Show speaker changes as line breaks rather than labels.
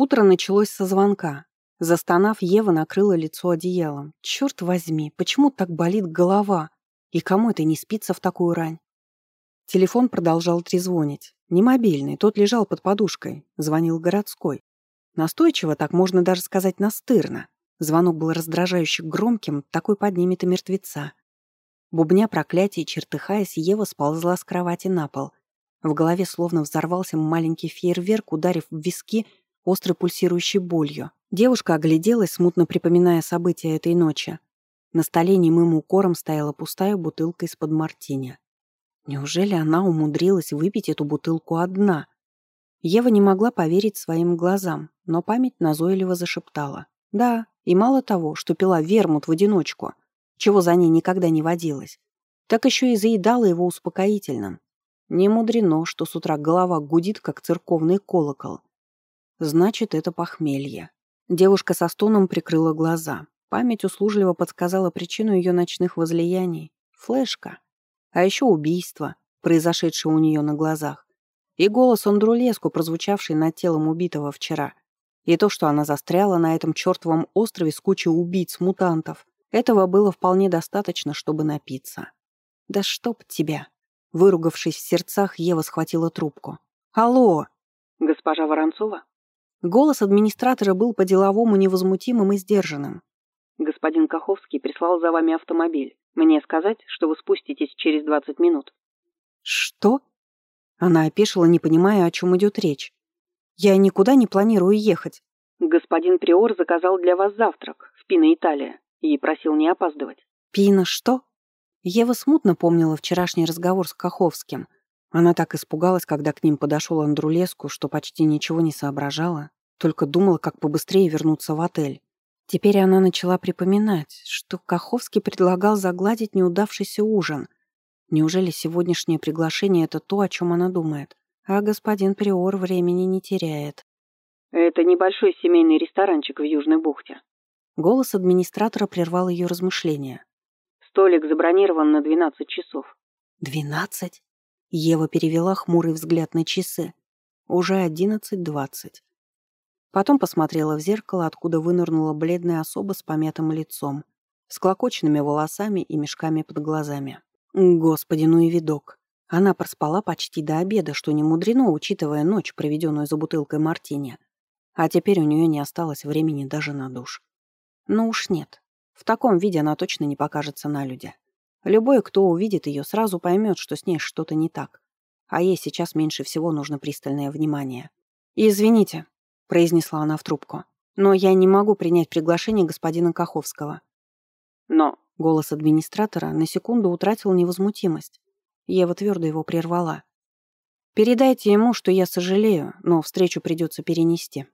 Утро началось со звонка. Застонав, Ева накрыла лицо одеялом. Черт возьми, почему так болит голова? И кому это не спится в такую рань? Телефон продолжал трезвонить. Не мобильный, тот лежал под подушкой. Звонил городской. Настойчиво, так можно даже сказать настырно. Звонок был раздражающе громким, такой поднимет и мертвеца. Бубня проклятий, чертыхаясь, Ева сползла с кровати на пол. В голове словно взорвался маленький фейерверк, ударив в виски острой пульсирующей болью. Девушка огляделась, смутно припоминая события этой ночи. На столе немым укором стояла пустая бутылка из-под мартини. Неужели она умудрилась выпить эту бутылку одна? Ева не могла поверить своим глазам, но память назойливо зашептала. Да, и мало того, что пила вермут в одиночку, чего за ней никогда не водилось, так еще и заедала его успокоительным. Не мудрено, что с утра голова гудит, как церковный колокол. Значит, это похмелье. Девушка со стоном прикрыла глаза. Память услужливо подсказала причину ее ночных возлияний. Флешка. А еще убийство, произошедшее у нее на глазах. И голос Андрулеску, прозвучавший над телом убитого вчера. И то, что она застряла на этом чертовом острове с кучей убийц-мутантов. Этого было вполне достаточно, чтобы напиться. «Да чтоб тебя!» Выругавшись в сердцах, Ева схватила трубку. «Алло!»
«Госпожа Воронцова?»
Голос администратора был по-деловому невозмутимым и сдержанным.
«Господин Каховский прислал за вами автомобиль. Мне сказать, что вы спуститесь через 20 минут?»
«Что?» Она опешила, не понимая, о чем идет речь. «Я никуда не планирую ехать».
«Господин Приор заказал для вас завтрак в Пино Италия и просил не опаздывать».
«Пино что?» Ева смутно помнила вчерашний разговор с Каховским — она так испугалась, когда к ним подошел Андрулеску, что почти ничего не соображала, только думала, как побыстрее вернуться в отель. Теперь она начала припоминать, что Каховский предлагал загладить неудавшийся ужин. Неужели сегодняшнее приглашение — это то, о чем она думает? А господин Приор времени не теряет.
«Это небольшой семейный ресторанчик в Южной бухте».
Голос администратора прервал ее размышления.
«Столик забронирован на 12 часов».
«Двенадцать?» Ева перевела хмурый взгляд на часы. Уже одиннадцать двадцать. Потом посмотрела в зеркало, откуда вынырнула бледная особа с помятым лицом, с клокоченными волосами и мешками под глазами. Господи, ну и видок. Она проспала почти до обеда, что не мудрено, учитывая ночь, проведенную за бутылкой мартини. А теперь у нее не осталось времени даже на душ. Ну уж нет. В таком виде она точно не покажется на людях. Любой, кто увидит ее, сразу поймет, что с ней что-то не так. А ей сейчас меньше всего нужно пристальное внимание. «Извините», — произнесла она в трубку, «но я не могу принять приглашение господина Каховского».
«Но...»
— голос администратора на секунду утратил невозмутимость. Ева твердо его прервала. «Передайте ему, что я сожалею, но встречу придется перенести».